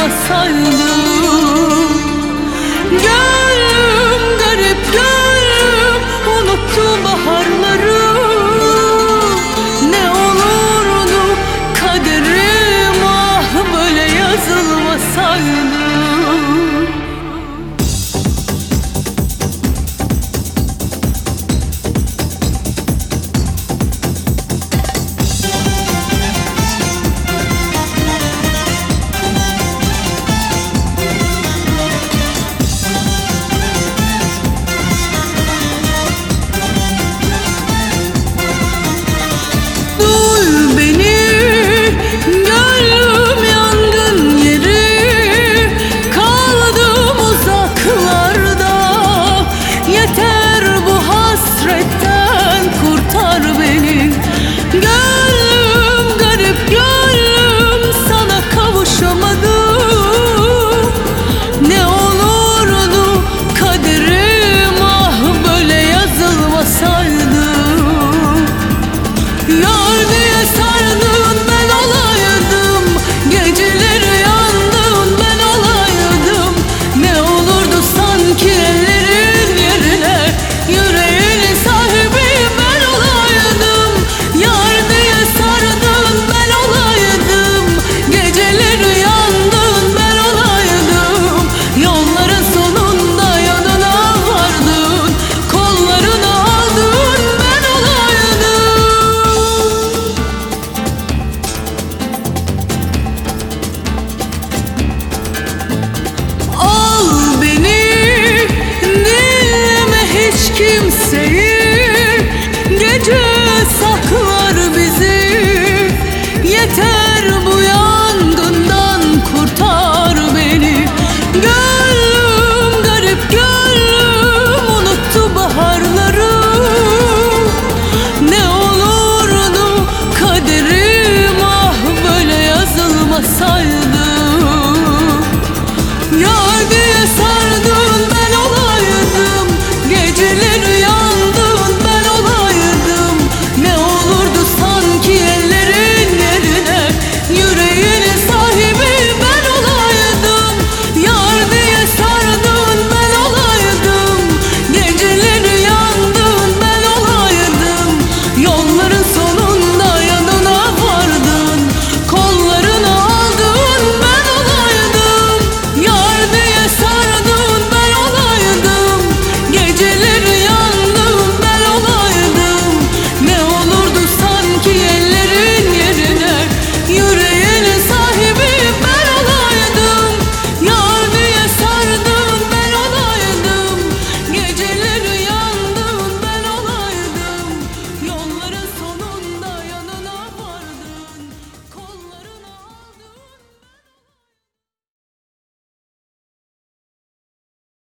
yazılmasaydı Gönlüm garip gönlüm unuttu baharları. Ne olurdu kaderim ah böyle yazılmasaydı kimseyi. Gece saklar bizi. Yeter bu yangından kurtar beni. Gönlüm garip gönlüm unuttu baharları. Ne olurdu kaderim ah böyle yazılmasaydı